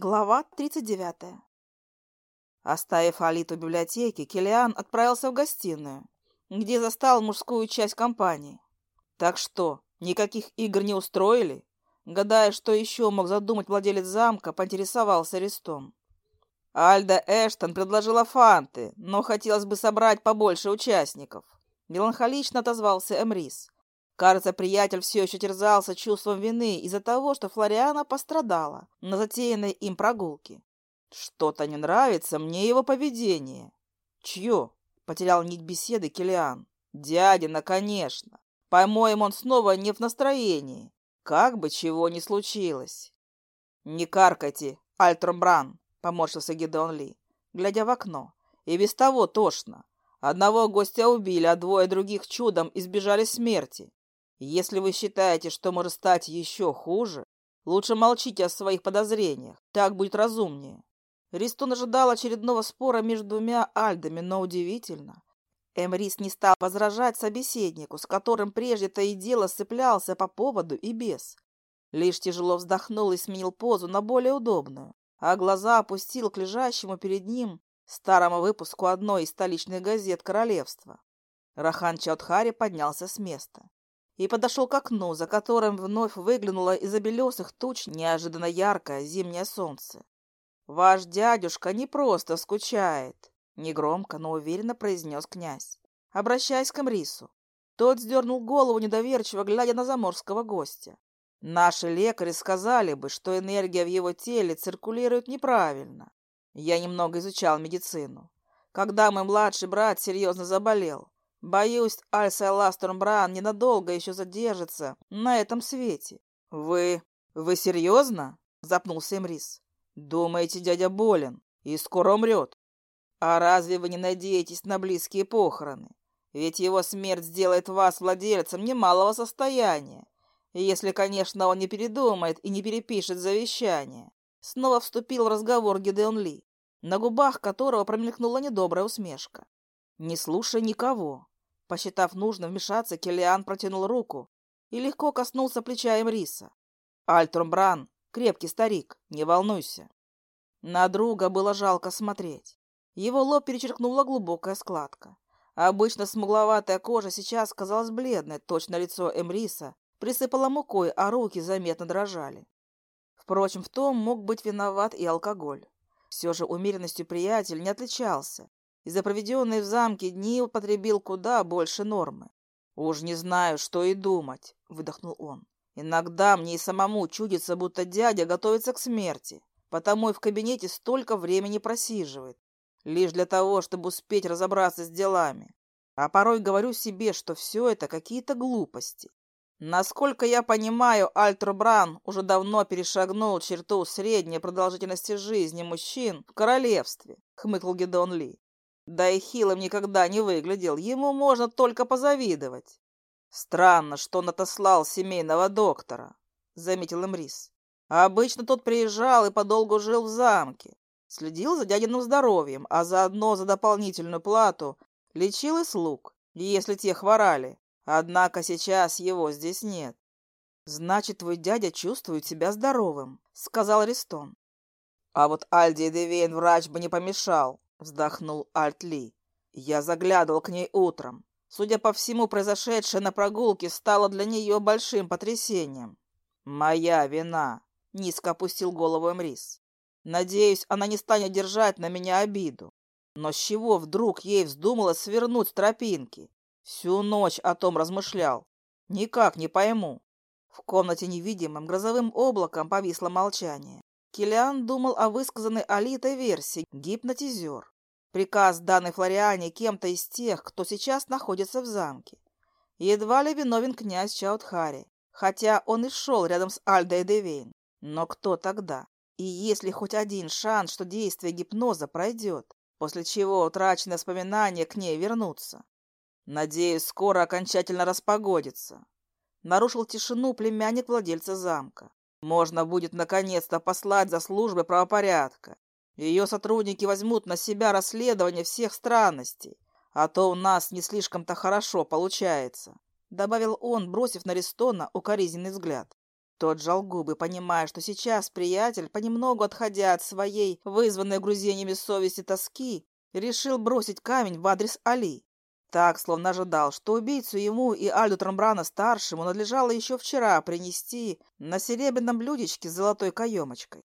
Глава 39. Оставив Алиту в библиотеке, Килиан отправился в гостиную, где застал мужскую часть компании. Так что, никаких игр не устроили? Гадая, что еще мог задумать владелец замка, поинтересовался Рестом. Альда Эштон предложила фанты, но хотелось бы собрать побольше участников. Меланхолично отозвался Эмрис. Кажется, приятель все еще терзался чувством вины из-за того, что Флориана пострадала на затеянной им прогулке. Что-то не нравится мне его поведение. Чье? Потерял нить беседы Килиан. Дядина, конечно. По-моему, он снова не в настроении. Как бы чего ни случилось. Не каркайте, Альтромбран, поморщился Гидеон Ли, глядя в окно. И без того тошно. Одного гостя убили, а двое других чудом избежали смерти. Если вы считаете, что может стать еще хуже, лучше молчите о своих подозрениях. Так будет разумнее. Ристон ожидал очередного спора между двумя Альдами, но удивительно. Эмрис не стал возражать собеседнику, с которым прежде-то и дело сцеплялся по поводу и без. Лишь тяжело вздохнул и сменил позу на более удобную, а глаза опустил к лежащему перед ним старому выпуску одной из столичных газет королевства. Рахан Чаудхари поднялся с места и подошел к окну, за которым вновь выглянуло из-за белесых туч неожиданно яркое зимнее солнце. «Ваш дядюшка не просто скучает», — негромко, но уверенно произнес князь, обращаясь к Мрису. Тот сдернул голову недоверчиво, глядя на заморского гостя. «Наши лекари сказали бы, что энергия в его теле циркулирует неправильно. Я немного изучал медицину. Когда мой младший брат серьезно заболел, Боюсь, Альса Ластурмбран ненадолго еще задержится на этом свете. Вы... вы серьезно? Запнулся Эмрис. Думаете, дядя болен и скоро умрет? А разве вы не надеетесь на близкие похороны? Ведь его смерть сделает вас владельцем немалого состояния. Если, конечно, он не передумает и не перепишет завещание. Снова вступил в разговор Гидеон Ли, на губах которого промелькнула недобрая усмешка. Не слушай никого. Посчитав нужным вмешаться, Келлиан протянул руку и легко коснулся плеча Эмриса. Альтрум Бран, крепкий старик, не волнуйся. На друга было жалко смотреть. Его лоб перечеркнула глубокая складка. Обычно смугловатая кожа сейчас казалась бледной, точно лицо Эмриса присыпало мукой, а руки заметно дрожали. Впрочем, в том мог быть виноват и алкоголь. Все же умеренностью приятель не отличался, и за проведенные в замке дни употребил куда больше нормы. «Уж не знаю, что и думать», — выдохнул он. «Иногда мне и самому чудится, будто дядя готовится к смерти, потому и в кабинете столько времени просиживает, лишь для того, чтобы успеть разобраться с делами. А порой говорю себе, что все это какие-то глупости. Насколько я понимаю, Альтро уже давно перешагнул черту средней продолжительности жизни мужчин в королевстве, хмыкнул Гедон Ли. Да и хилым никогда не выглядел, ему можно только позавидовать. Странно, что он отослал семейного доктора, заметил Эмрис. Обычно тот приезжал и подолгу жил в замке, следил за дядиным здоровьем, а заодно за дополнительную плату лечил и слуг, если те хворали. Однако сейчас его здесь нет. «Значит, твой дядя чувствует себя здоровым», — сказал Ристон. «А вот Альди Девейн врач бы не помешал», Вздохнул Альтли. Я заглядывал к ней утром. Судя по всему, произошедшее на прогулке стало для нее большим потрясением. «Моя вина», — низко опустил голову Эмрис. «Надеюсь, она не станет держать на меня обиду. Но с чего вдруг ей вздумалось свернуть с тропинки? Всю ночь о том размышлял. Никак не пойму». В комнате невидимым грозовым облаком повисло молчание. Килиан думал о высказанной Алитой версии «гипнотизер». Приказ, данный Флориане кем-то из тех, кто сейчас находится в замке. Едва ли виновен князь Чаудхари, хотя он и шел рядом с Альдой Девейн. Но кто тогда? И есть ли хоть один шанс, что действие гипноза пройдет, после чего утраченные воспоминания к ней вернутся? Надеюсь, скоро окончательно распогодится. Нарушил тишину племянник владельца замка. Можно будет наконец-то послать за службой правопорядка. Ее сотрудники возьмут на себя расследование всех странностей, а то у нас не слишком-то хорошо получается», — добавил он, бросив на Ристона укоризненный взгляд. Тот жал губы, понимая, что сейчас приятель, понемногу отходя от своей, вызванной грузениями совести тоски, решил бросить камень в адрес Али. Так, словно ожидал, что убийцу ему и Альду Трамбрана-старшему надлежало еще вчера принести на серебряном блюдечке с золотой каемочкой.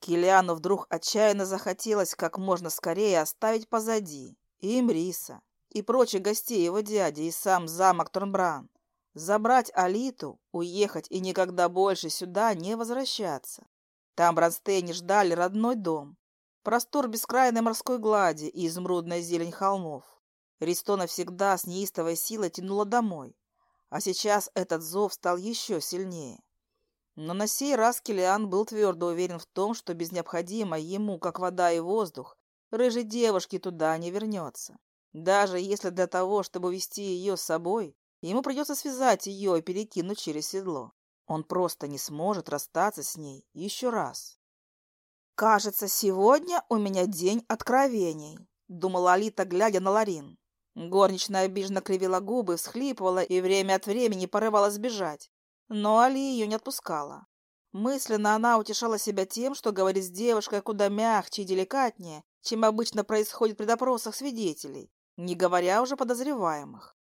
Килиану вдруг отчаянно захотелось как можно скорее оставить позади и Имриса, и прочих гостей его дяди, и сам замок Тормбран, забрать Алиту, уехать и никогда больше сюда не возвращаться. Там Бронстейне ждали родной дом, простор бескрайной морской глади и изумрудная зелень холмов. Ристона всегда с неистовой силой тянула домой, а сейчас этот зов стал еще сильнее. Но на сей раз Килиан был твердо уверен в том, что без необходимой ему, как вода и воздух, рыжей девушки туда не вернется. Даже если для того, чтобы вести ее с собой, ему придется связать ее и перекинуть через седло. Он просто не сможет расстаться с ней еще раз. «Кажется, сегодня у меня день откровений», — думала Алита, глядя на Ларин. Горничная обиженно кривила губы, всхлипывала и время от времени порывалась бежать. Но Али ее не отпускала. Мысленно она утешала себя тем, что говорит с девушкой куда мягче и деликатнее, чем обычно происходит при допросах свидетелей, не говоря уже подозреваемых.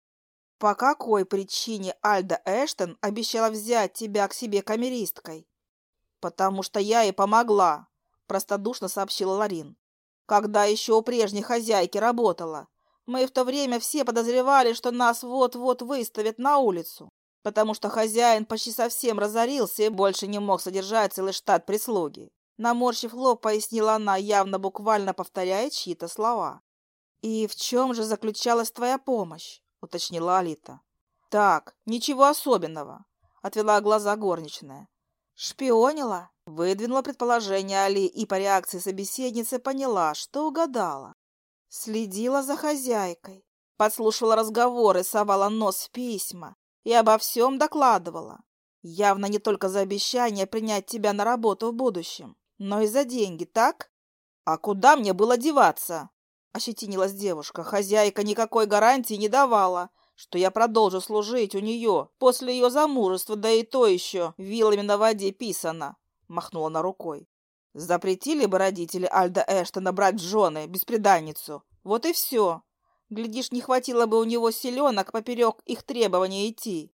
«По какой причине Альда Эштон обещала взять тебя к себе камеристкой?» «Потому что я ей помогла», – простодушно сообщила Ларин. «Когда еще у прежней хозяйки работала, мы в то время все подозревали, что нас вот-вот выставят на улицу, потому что хозяин почти совсем разорился и больше не мог содержать целый штат прислуги. Наморщив лоб, пояснила она, явно буквально повторяя чьи-то слова. «И в чем же заключалась твоя помощь?» — уточнила Алита. «Так, ничего особенного», — отвела глаза горничная. «Шпионила?» — выдвинула предположение Али и по реакции собеседницы поняла, что угадала. Следила за хозяйкой, подслушивала разговоры, совала нос в письма и обо всем докладывала. Явно не только за обещание принять тебя на работу в будущем, но и за деньги, так? А куда мне было деваться? Ощетинилась девушка. Хозяйка никакой гарантии не давала, что я продолжу служить у нее после ее замужества, да и то еще вилами на воде писано. Махнула на рукой. Запретили бы родители Альда Эштона брать жены, беспреданницу. Вот и все. Глядишь, не хватило бы у него селенок поперек их требований идти.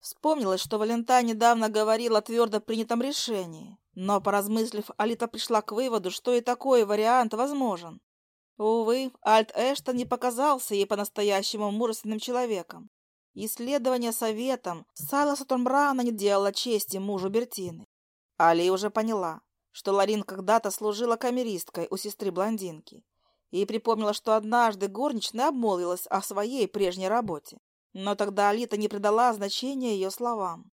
Вспомнилось, что Валента недавно говорил о твердо принятом решении. Но, поразмыслив, Алита пришла к выводу, что и такой вариант возможен. Увы, Альт Эштон не показался ей по-настоящему мужественным человеком. Исследование советом Сайлоса Томбрана не делало чести мужу Бертины. Али уже поняла, что Ларин когда-то служила камеристкой у сестры-блондинки, и припомнила, что однажды горничная обмолвилась о своей прежней работе. Но тогда Алита не придала значения ее словам.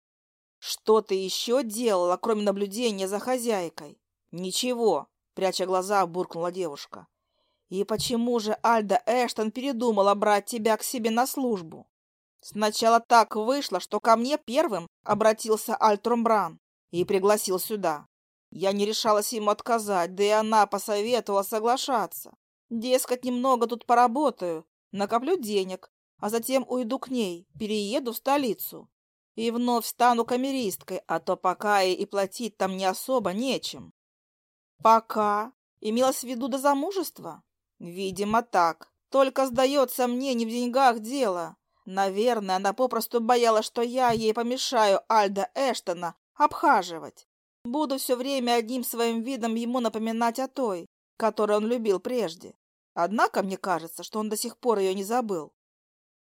«Что ты еще делала, кроме наблюдения за хозяйкой?» «Ничего», — пряча глаза, буркнула девушка. «И почему же Альда Эштон передумала брать тебя к себе на службу?» «Сначала так вышло, что ко мне первым обратился Альтрумбран и пригласил сюда. Я не решалась ему отказать, да и она посоветовала соглашаться. Дескать, немного тут поработаю, накоплю денег, а затем уйду к ней, перееду в столицу. И вновь стану камеристкой, а то пока и, и платить там не особо нечем. Пока? Имелось в виду до замужества? Видимо, так. Только, сдается мне, не в деньгах дело. Наверное, она попросту боялась, что я ей помешаю Альда Эштона обхаживать. Буду все время одним своим видом ему напоминать о той, которую он любил прежде. Однако мне кажется, что он до сих пор ее не забыл.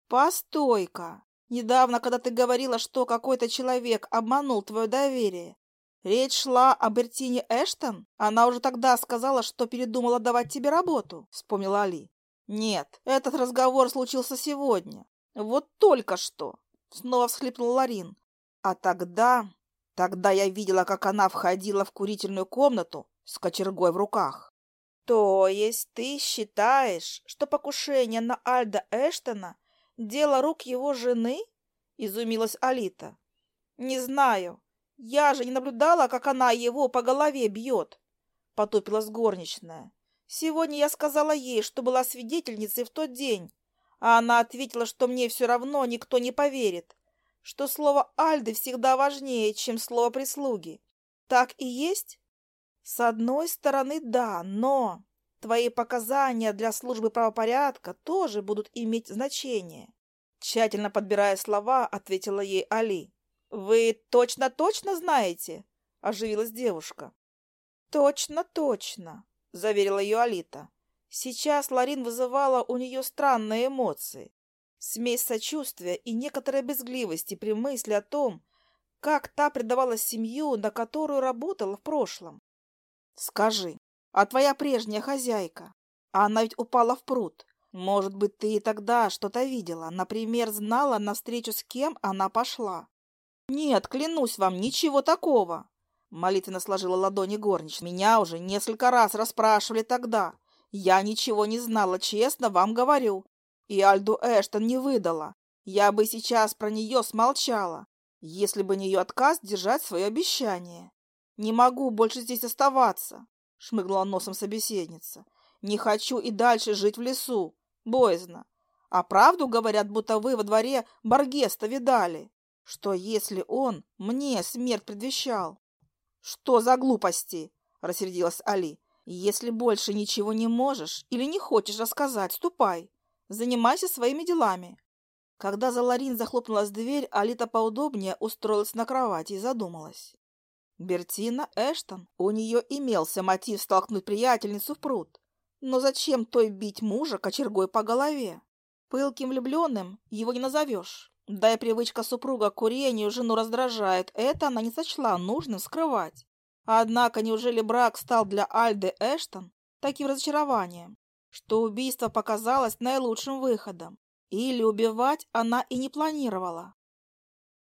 Постой-ка! Недавно, когда ты говорила, что какой-то человек обманул твое доверие, речь шла о Бертине Эштон? Она уже тогда сказала, что передумала давать тебе работу, вспомнила Али. Нет, этот разговор случился сегодня. Вот только что. Снова всхлипнул Ларин. А тогда... Тогда я видела, как она входила в курительную комнату с кочергой в руках. То есть ты считаешь, что покушение на Альда Эштона – дело рук его жены? Изумилась Алита. Не знаю. Я же не наблюдала, как она его по голове бьет. Потупилась горничная. Сегодня я сказала ей, что была свидетельницей в тот день, а она ответила, что мне все равно никто не поверит, что слово Альды всегда важнее, чем слово прислуги. Так и есть? С одной стороны, да, но твои показания для службы правопорядка тоже будут иметь значение. Тщательно подбирая слова, ответила ей Али. «Вы точно-точно знаете?» – оживилась девушка. «Точно-точно», – заверила ее Алита. Сейчас Ларин вызывала у нее странные эмоции. Смесь сочувствия и некоторой безгливости при мысли о том, как та предавала семью, на которую работала в прошлом. «Скажи, а твоя прежняя хозяйка? Она ведь упала в пруд. Может быть, ты и тогда что-то видела, например, знала, навстречу с кем она пошла?» «Нет, клянусь вам, ничего такого!» Молитвенно сложила ладони горничная. «Меня уже несколько раз расспрашивали тогда. Я ничего не знала, честно вам говорю. И Альду Эштон не выдала. Я бы сейчас про нее смолчала, если бы не ее отказ держать свое обещание. Не могу больше здесь оставаться, шмыгнула носом собеседница. Не хочу и дальше жить в лесу. Боязно. А правду говорят, будто вы во дворе Баргеста видали. Что если он мне смерть предвещал? Что за глупости? Рассердилась Али. Если больше ничего не можешь или не хочешь рассказать, ступай. Занимайся своими делами. Когда за Ларин захлопнулась дверь, Алита поудобнее устроилась на кровати и задумалась. Бертина Эштон. У нее имелся мотив столкнуть приятельницу в пруд. Но зачем той бить мужа кочергой по голове? Пылким влюбленным его не назовешь. Да и привычка супруга к курению жену раздражает. Это она не сочла нужным скрывать. Однако неужели брак стал для Альды Эштон таким разочарованием, что убийство показалось наилучшим выходом? Или убивать она и не планировала?